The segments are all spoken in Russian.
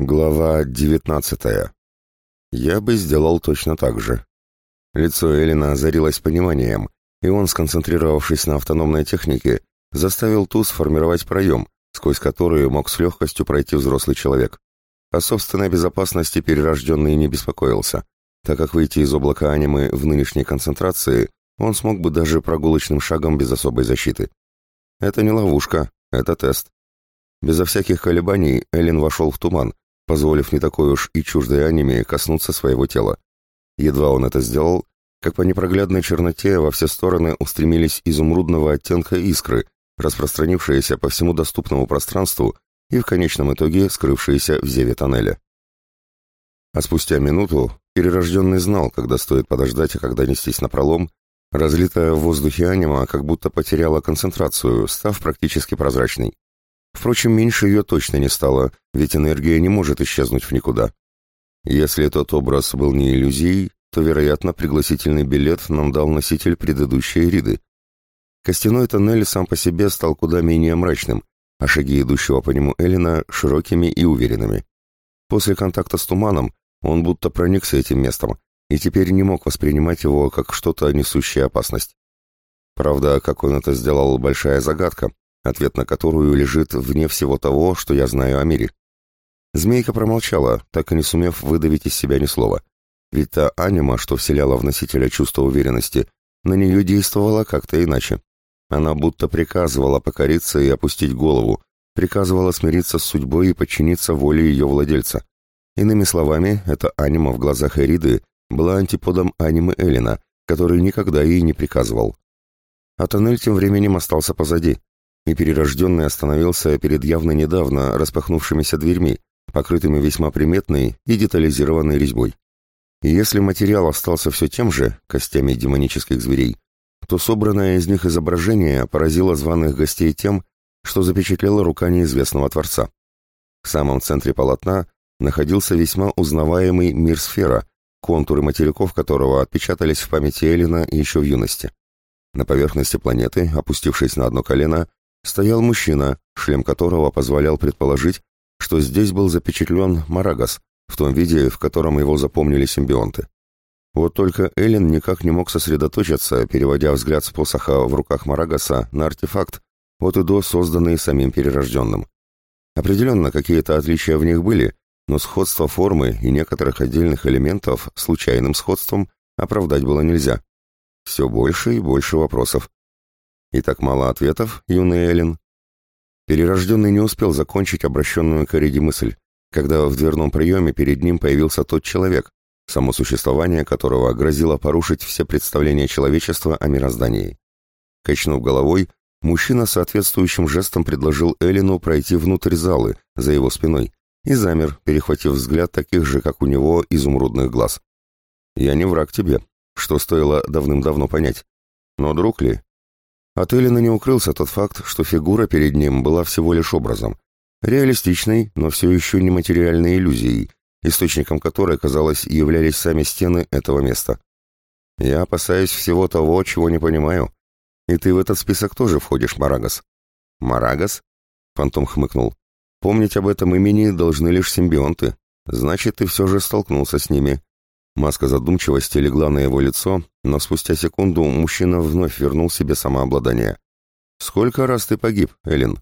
Глава девятнадцатая. Я бы сделал точно так же. Лицо Элина озарилось пониманием, и он, сконцентрировавшись на автономной технике, заставил ту сформировать проем, сквозь который мог с легкостью пройти взрослый человек. О собственной безопасности перерожденный не беспокоился, так как выйти из облака анимы в нынешней концентрации он смог бы даже прогулочным шагом без особой защиты. Это не ловушка, это тест. Безо всяких колебаний Эллен вошел в туман, позволив не такой уж и чуждой аниме коснуться своего тела. Едва он это сделал, как по непроглядной черноте во все стороны устремились изумрудного оттенка искры, распространившиеся по всему доступному пространству и в конечном итоге скрывшиеся в зеве тоннеля. А спустя минуту перерожденный знал, когда стоит подождать, а когда нестись на пролом, разлитая в воздухе анима как будто потеряла концентрацию, став практически прозрачной. Впрочем, меньше ее точно не стало, ведь энергия не может исчезнуть в никуда. Если этот образ был не иллюзией, то, вероятно, пригласительный билет нам дал носитель предыдущей Риды. Костяной тоннель сам по себе стал куда менее мрачным, а шаги идущего по нему Эллина широкими и уверенными. После контакта с туманом он будто проникся этим местом и теперь не мог воспринимать его как что-то несущее опасность. Правда, как он это сделал, большая загадка, ответ на которую лежит вне всего того, что я знаю о мире. Змейка промолчала, так и не сумев выдавить из себя ни слова. Ведь та анима, что вселяла в носителя чувство уверенности, на нее действовала как-то иначе. Она будто приказывала покориться и опустить голову, приказывала смириться с судьбой и подчиниться воле ее владельца. Иными словами, эта анима в глазах Эриды была антиподом анимы Элина, который никогда ей не приказывал. А тоннель тем временем остался позади и перерожденный остановился перед явно недавно распахнувшимися дверьми, покрытыми весьма приметной и детализированной резьбой. И если материал остался все тем же, костями демонических зверей, то собранное из них изображение поразило званых гостей тем, что запечатлела рука неизвестного Творца. В самом центре полотна находился весьма узнаваемый мир сфера, контуры материков которого отпечатались в памяти Эллина еще в юности. На поверхности планеты, опустившись на одно колено, стоял мужчина, шлем которого позволял предположить, что здесь был запечатлен Марагас, в том виде, в котором его запомнили симбионты. Вот только Эллен никак не мог сосредоточиться, переводя взгляд с посоха в руках Марагаса на артефакт, от и до созданный самим перерожденным. Определенно, какие-то отличия в них были, но сходство формы и некоторых отдельных элементов случайным сходством оправдать было нельзя. Все больше и больше вопросов. И так мало ответов, юный Эллен. Перерожденный не успел закончить обращенную к Эриде мысль, когда в дверном приеме перед ним появился тот человек, само существование которого грозило порушить все представления человечества о мироздании. Качнув головой, мужчина соответствующим жестом предложил Эллину пройти внутрь залы, за его спиной, и замер, перехватив взгляд таких же, как у него, изумрудных глаз. «Я не враг тебе», что стоило давным-давно понять. Но друг ли? От Эллина не укрылся тот факт, что фигура перед ним была всего лишь образом. Реалистичной, но все еще нематериальной иллюзией, источником которой, казалось, являлись сами стены этого места. «Я опасаюсь всего того, чего не понимаю. И ты в этот список тоже входишь, Марагас». «Марагас?» — Фантом хмыкнул. «Помнить об этом имени должны лишь симбионты. Значит, ты все же столкнулся с ними. Маска задумчивости легла на его лицо, но спустя секунду мужчина вновь вернул себе самообладание. «Сколько раз ты погиб, Эллен?»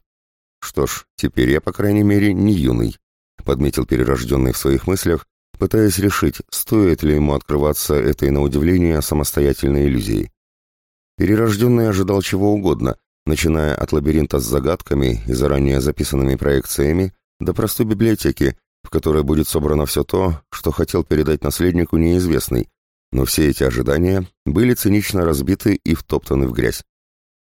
«Что ж, теперь я, по крайней мере, не юный», — подметил перерожденный в своих мыслях, пытаясь решить, стоит ли ему открываться этой, на удивление, самостоятельной иллюзией. Перерожденный ожидал чего угодно, начиная от лабиринта с загадками и заранее записанными проекциями до простой библиотеки, в которой будет собрано все то, что хотел передать наследнику неизвестный, но все эти ожидания были цинично разбиты и втоптаны в грязь.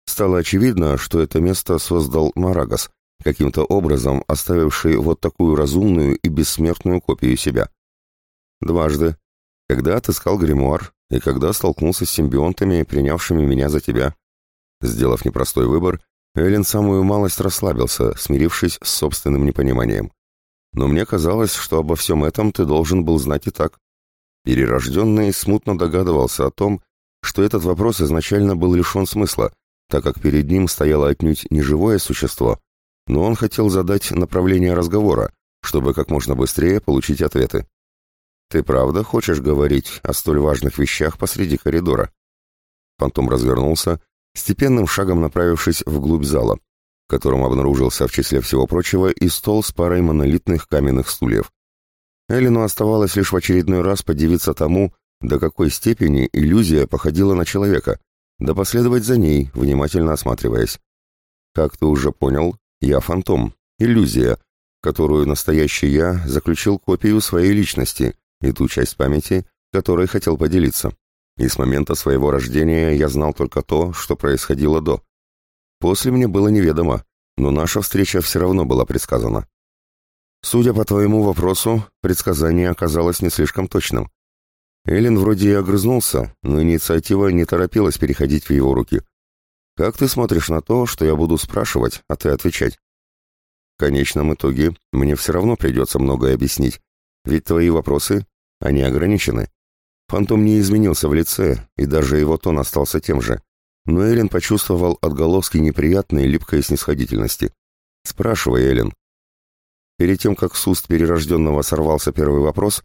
Стало очевидно, что это место создал Марагас, каким-то образом оставивший вот такую разумную и бессмертную копию себя. Дважды. Когда отыскал гримуар и когда столкнулся с симбионтами, принявшими меня за тебя. Сделав непростой выбор, Эллен самую малость расслабился, смирившись с собственным непониманием но мне казалось, что обо всем этом ты должен был знать и так. Перерожденный смутно догадывался о том, что этот вопрос изначально был лишен смысла, так как перед ним стояло отнюдь не живое существо, но он хотел задать направление разговора, чтобы как можно быстрее получить ответы. «Ты правда хочешь говорить о столь важных вещах посреди коридора?» Фантом развернулся, степенным шагом направившись вглубь зала, в обнаружился в числе всего прочего и стол с парой монолитных каменных стульев. Эллину оставалось лишь в очередной раз подивиться тому, до какой степени иллюзия походила на человека, да последовать за ней, внимательно осматриваясь. Как ты уже понял, я фантом, иллюзия, которую настоящий я заключил копию своей личности и ту часть памяти, которой хотел поделиться. И с момента своего рождения я знал только то, что происходило до. После мне было неведомо, но наша встреча все равно была предсказана. Судя по твоему вопросу, предсказание оказалось не слишком точным. Эллен вроде и огрызнулся, но инициатива не торопилась переходить в его руки. «Как ты смотришь на то, что я буду спрашивать, а ты отвечать?» «В конечном итоге мне все равно придется многое объяснить, ведь твои вопросы, они ограничены. Фантом не изменился в лице, и даже его тон остался тем же. Но Эллен почувствовал отголоски неприятной липкой снисходительности. «Спрашивай, Эллен». Перед тем, как с уст перерожденного сорвался первый вопрос,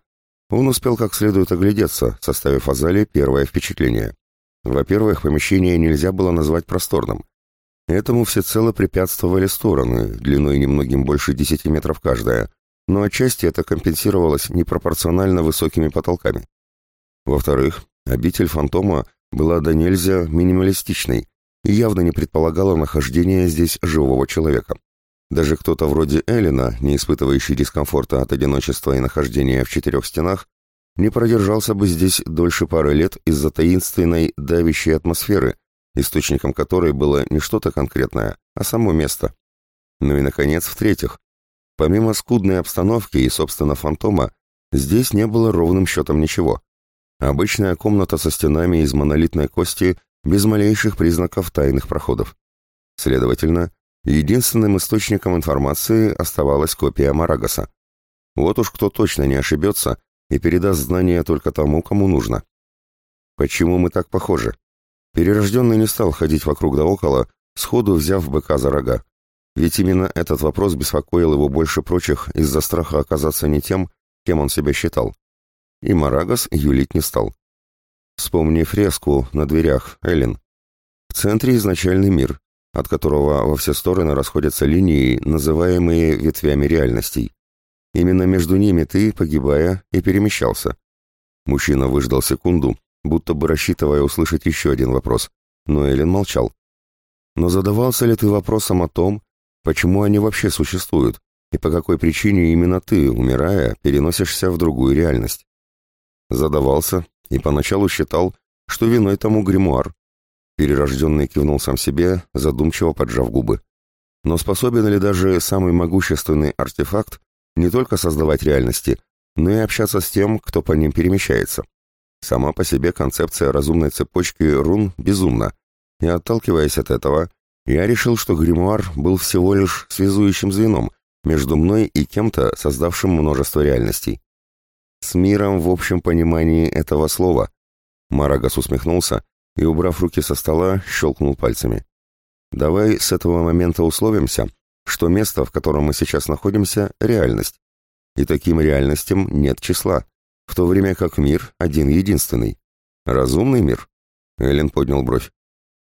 он успел как следует оглядеться, составив о зале первое впечатление. Во-первых, помещение нельзя было назвать просторным. Этому всецело препятствовали стороны, длиной немногим больше десяти метров каждая, но отчасти это компенсировалось непропорционально высокими потолками. Во-вторых, обитель фантома была до нельзя минималистичной и явно не предполагала нахождение здесь живого человека. Даже кто-то вроде Эллина, не испытывающий дискомфорта от одиночества и нахождения в четырех стенах, не продержался бы здесь дольше пары лет из-за таинственной давящей атмосферы, источником которой было не что-то конкретное, а само место. Ну и, наконец, в-третьих, помимо скудной обстановки и, собственно, фантома, здесь не было ровным счетом ничего. Обычная комната со стенами из монолитной кости без малейших признаков тайных проходов. Следовательно, Единственным источником информации оставалась копия Марагаса. Вот уж кто точно не ошибется и передаст знания только тому, кому нужно. Почему мы так похожи? Перерожденный не стал ходить вокруг да около, сходу взяв быка за рога. Ведь именно этот вопрос беспокоил его больше прочих из-за страха оказаться не тем, кем он себя считал. И Марагас юлить не стал. Вспомни фреску на дверях, Эллен. В центре изначальный мир, от которого во все стороны расходятся линии, называемые ветвями реальностей. Именно между ними ты, погибая, и перемещался. Мужчина выждал секунду, будто бы рассчитывая услышать еще один вопрос, но Эллен молчал. Но задавался ли ты вопросом о том, почему они вообще существуют, и по какой причине именно ты, умирая, переносишься в другую реальность? Задавался, и поначалу считал, что виной тому гримуар, Перерожденный кивнул сам себе, задумчиво поджав губы. Но способен ли даже самый могущественный артефакт не только создавать реальности, но и общаться с тем, кто по ним перемещается? Сама по себе концепция разумной цепочки рун безумна, и отталкиваясь от этого, я решил, что гримуар был всего лишь связующим звеном между мной и кем-то, создавшим множество реальностей. С миром в общем понимании этого слова. Марагас усмехнулся, и, убрав руки со стола, щелкнул пальцами. «Давай с этого момента условимся, что место, в котором мы сейчас находимся, — реальность. И таким реальностям нет числа, в то время как мир один-единственный. Разумный мир?» Эллен поднял бровь.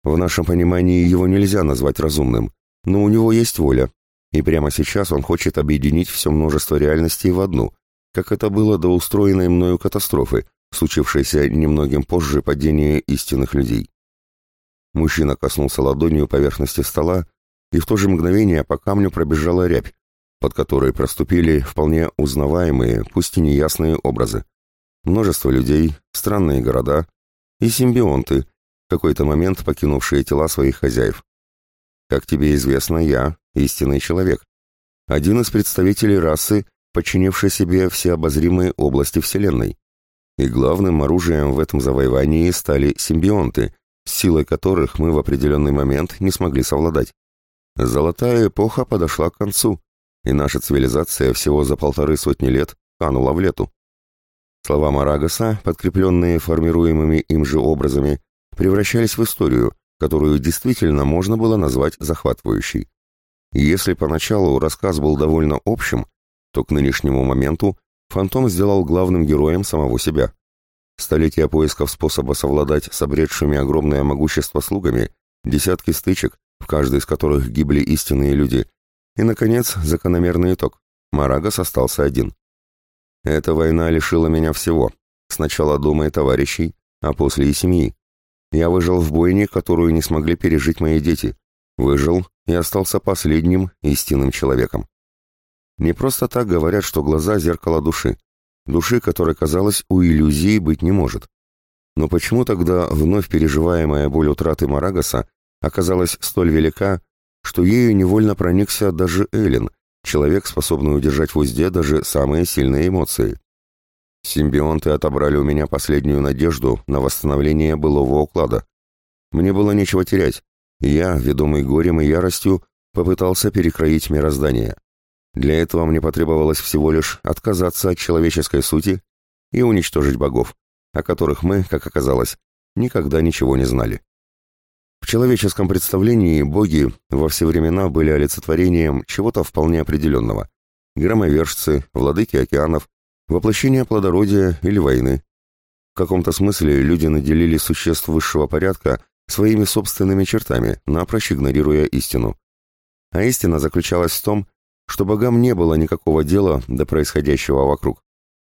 «В нашем понимании его нельзя назвать разумным, но у него есть воля, и прямо сейчас он хочет объединить все множество реальностей в одну, как это было до устроенной мною катастрофы, случившееся немногим позже падения истинных людей. Мужчина коснулся ладонью поверхности стола, и в то же мгновение по камню пробежала рябь, под которой проступили вполне узнаваемые, пусть и неясные образы. Множество людей, странные города и симбионты, в какой-то момент покинувшие тела своих хозяев. Как тебе известно, я — истинный человек. Один из представителей расы, подчинивший себе все обозримые области Вселенной. И главным оружием в этом завоевании стали симбионты, с силой которых мы в определенный момент не смогли совладать. Золотая эпоха подошла к концу, и наша цивилизация всего за полторы сотни лет канула в лету. Слова Марагаса, подкрепленные формируемыми им же образами, превращались в историю, которую действительно можно было назвать захватывающей. Если поначалу рассказ был довольно общим, то к нынешнему моменту фантом сделал главным героем самого себя. Столетия поисков способа совладать с обретшими огромное могущество слугами, десятки стычек, в каждой из которых гибли истинные люди, и, наконец, закономерный итог. Марагас остался один. Эта война лишила меня всего. Сначала дома и товарищей, а после и семьи. Я выжил в бойне, которую не смогли пережить мои дети. Выжил и остался последним истинным человеком. Не просто так говорят, что глаза — зеркало души. Души, которой, казалось, у иллюзии быть не может. Но почему тогда вновь переживаемая боль утраты Марагаса оказалась столь велика, что ею невольно проникся даже Эллен, человек, способный удержать в узде даже самые сильные эмоции? Симбионты отобрали у меня последнюю надежду на восстановление былого уклада. Мне было нечего терять, я, ведомый горем и яростью, попытался перекроить мироздание. Для этого мне потребовалось всего лишь отказаться от человеческой сути и уничтожить богов, о которых мы, как оказалось, никогда ничего не знали. В человеческом представлении боги во все времена были олицетворением чего-то вполне определенного. Громовержцы, владыки океанов, воплощение плодородия или войны. В каком-то смысле люди наделили существ высшего порядка своими собственными чертами, напрочь игнорируя истину. А истина заключалась в том, что богам не было никакого дела до происходящего вокруг.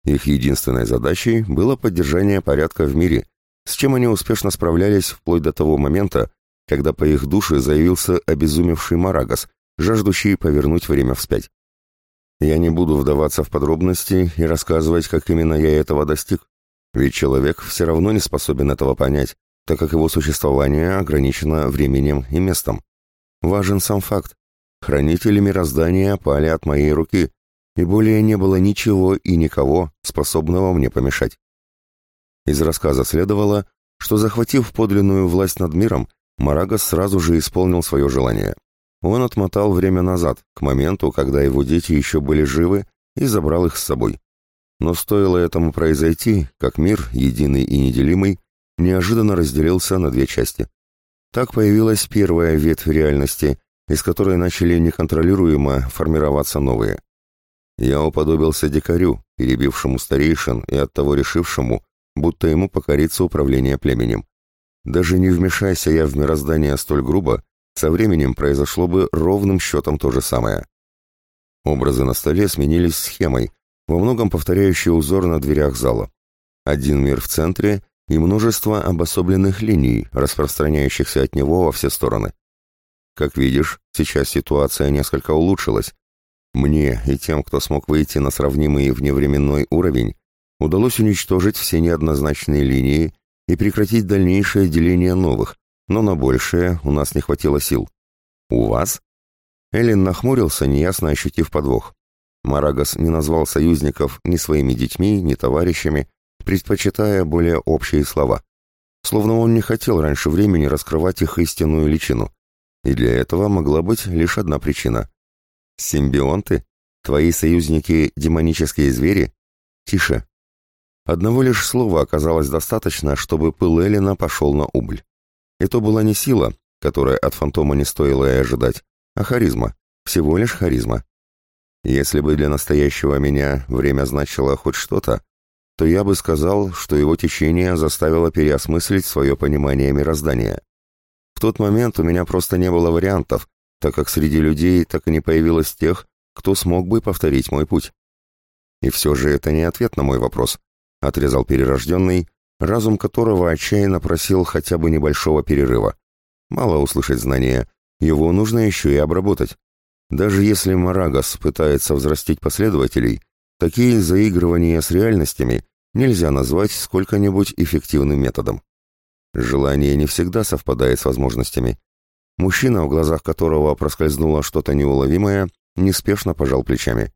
Их единственной задачей было поддержание порядка в мире, с чем они успешно справлялись вплоть до того момента, когда по их душе заявился обезумевший Марагас, жаждущий повернуть время вспять. Я не буду вдаваться в подробности и рассказывать, как именно я этого достиг, ведь человек все равно не способен этого понять, так как его существование ограничено временем и местом. Важен сам факт. Хранители мироздания пали от моей руки, и более не было ничего и никого, способного мне помешать. Из рассказа следовало, что, захватив подлинную власть над миром, Марагас сразу же исполнил свое желание. Он отмотал время назад, к моменту, когда его дети еще были живы, и забрал их с собой. Но стоило этому произойти, как мир, единый и неделимый, неожиданно разделился на две части. Так появилась первая ветвь реальности, из которой начали неконтролируемо формироваться новые. Я уподобился дикарю, перебившему старейшин и оттого решившему, будто ему покорится управление племенем. Даже не вмешайся я в мироздание столь грубо, со временем произошло бы ровным счетом то же самое. Образы на столе сменились схемой, во многом повторяющей узор на дверях зала. Один мир в центре и множество обособленных линий, распространяющихся от него во все стороны. Как видишь, сейчас ситуация несколько улучшилась. Мне и тем, кто смог выйти на сравнимый вневременной уровень, удалось уничтожить все неоднозначные линии и прекратить дальнейшее деление новых, но на большее у нас не хватило сил. У вас? Эллен нахмурился, неясно ощутив подвох. Марагас не назвал союзников ни своими детьми, ни товарищами, предпочитая более общие слова. Словно он не хотел раньше времени раскрывать их истинную личину. И для этого могла быть лишь одна причина. Симбионты? Твои союзники – демонические звери? Тише, Одного лишь слова оказалось достаточно, чтобы пыл Эллина пошел на убыль. И то была не сила, которая от фантома не стоило и ожидать, а харизма, всего лишь харизма. Если бы для настоящего меня время значило хоть что-то, то я бы сказал, что его течение заставило переосмыслить свое понимание мироздания. В тот момент у меня просто не было вариантов, так как среди людей так и не появилось тех, кто смог бы повторить мой путь. И все же это не ответ на мой вопрос, — отрезал перерожденный, разум которого отчаянно просил хотя бы небольшого перерыва. Мало услышать знания, его нужно еще и обработать. Даже если Марагас пытается взрастить последователей, такие заигрывания с реальностями нельзя назвать сколько-нибудь эффективным методом. Желание не всегда совпадает с возможностями. Мужчина, в глазах которого проскользнуло что-то неуловимое, неспешно пожал плечами.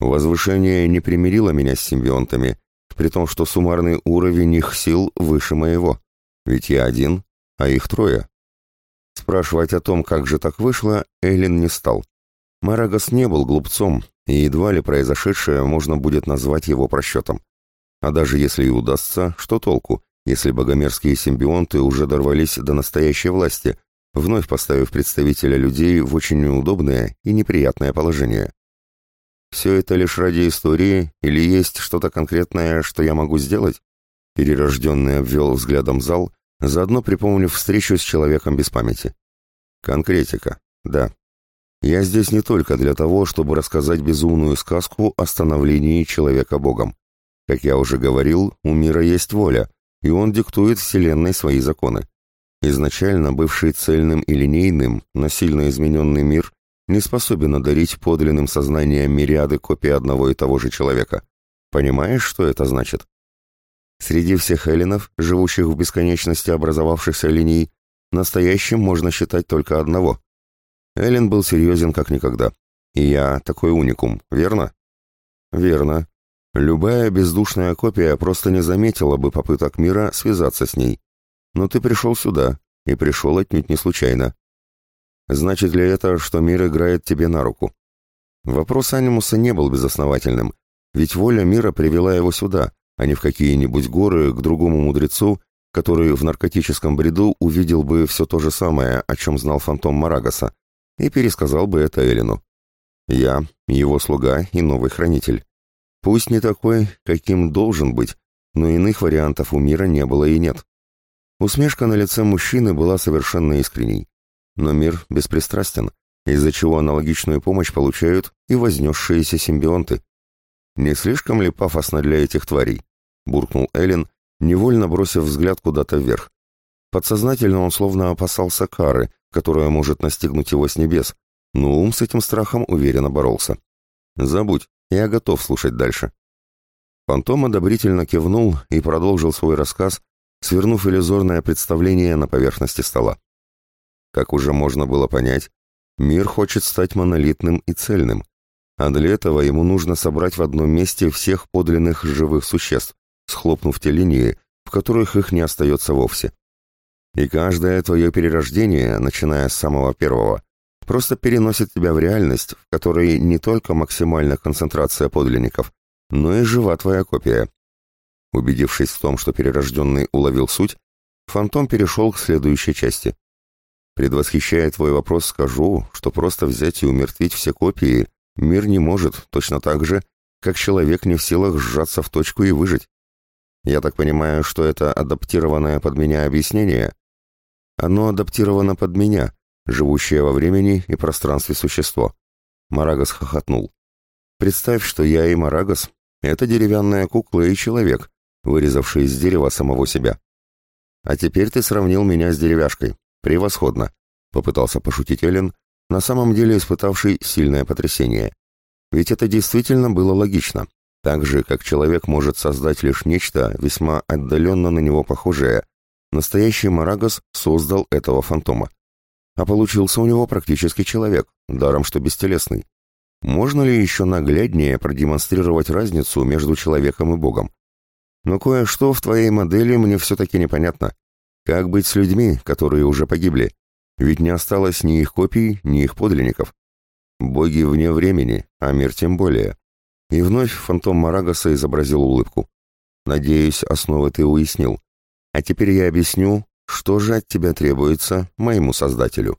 Возвышение не примирило меня с симбионтами, при том, что суммарный уровень их сил выше моего. Ведь я один, а их трое. Спрашивать о том, как же так вышло, Эйлин не стал. Марагас не был глупцом, и едва ли произошедшее можно будет назвать его просчетом. А даже если и удастся, что толку, если богомерзкие симбионты уже дорвались до настоящей власти, вновь поставив представителя людей в очень неудобное и неприятное положение. все это лишь ради истории или есть что-то конкретное, что я могу сделать?» Перерожденный обвел взглядом зал, заодно припомнив встречу с человеком без памяти. «Конкретика, да. Я здесь не только для того, чтобы рассказать безумную сказку о становлении человека Богом. Как я уже говорил, у мира есть воля, и он диктует Вселенной свои законы. Изначально бывший цельным и линейным, но сильно измененный мир не способен одарить подлинным сознанием мириады копий одного и того же человека. Понимаешь, что это значит? Среди всех эллинов, живущих в бесконечности образовавшихся линий, настоящим можно считать только одного. Эллен был серьезен как никогда. И я такой уникум, верно? Верно. Любая бездушная копия просто не заметила бы попыток мира связаться с ней. Но ты пришел сюда, и пришел отнюдь не случайно. Значит ли это, что мир играет тебе на руку? Вопрос Анимуса не был безосновательным, ведь воля мира привела его сюда, а не в какие-нибудь горы к другому мудрецу, который в наркотическом бреду увидел бы все то же самое, о чем знал фантом Марагаса, и пересказал бы это Элину. Я, его слуга и новый хранитель. Пусть не такой, каким должен быть, но иных вариантов у мира не было и нет. Усмешка на лице мужчины была совершенно искренней. Но мир беспристрастен, из-за чего аналогичную помощь получают и вознесшиеся симбионты. «Не слишком ли пафосно для этих тварей?» — буркнул Эллен, невольно бросив взгляд куда-то вверх. Подсознательно он словно опасался кары, которая может настигнуть его с небес, но ум с этим страхом уверенно боролся. «Забудь, я готов слушать дальше». Фантом одобрительно кивнул и продолжил свой рассказ, свернув иллюзорное представление на поверхности стола. Как уже можно было понять, мир хочет стать монолитным и цельным, а для этого ему нужно собрать в одном месте всех подлинных живых существ, схлопнув те линии, в которых их не остается вовсе. И каждое твое перерождение, начиная с самого первого, просто переносит тебя в реальность, в которой не только максимальная концентрация подлинников, но и жива твоя копия. Убедившись в том, что перерожденный уловил суть, фантом перешел к следующей части. Предвосхищая твой вопрос, скажу, что просто взять и умертвить все копии мир не может, точно так же, как человек не в силах сжаться в точку и выжить. Я так понимаю, что это адаптированное под меня объяснение? Оно адаптировано под меня, живущее во времени и пространстве существо. Марагас хохотнул. Представь, что я и Марагас — это деревянная кукла и человек, вырезавший из дерева самого себя. А теперь ты сравнил меня с деревяшкой. «Превосходно», — попытался пошутить Эллен, на самом деле испытавший сильное потрясение. Ведь это действительно было логично. Так же, как человек может создать лишь нечто, весьма отдаленно на него похожее, настоящий Марагос создал этого фантома. А получился у него практически человек, даром что бестелесный. Можно ли еще нагляднее продемонстрировать разницу между человеком и Богом? Но кое-что в твоей модели мне все-таки непонятно. Как быть с людьми, которые уже погибли? Ведь не осталось ни их копий, ни их подлинников. Боги вне времени, а мир тем более. И вновь фантом Марагаса изобразил улыбку. Надеюсь, основы ты уяснил. А теперь я объясню, что же от тебя требуется моему создателю.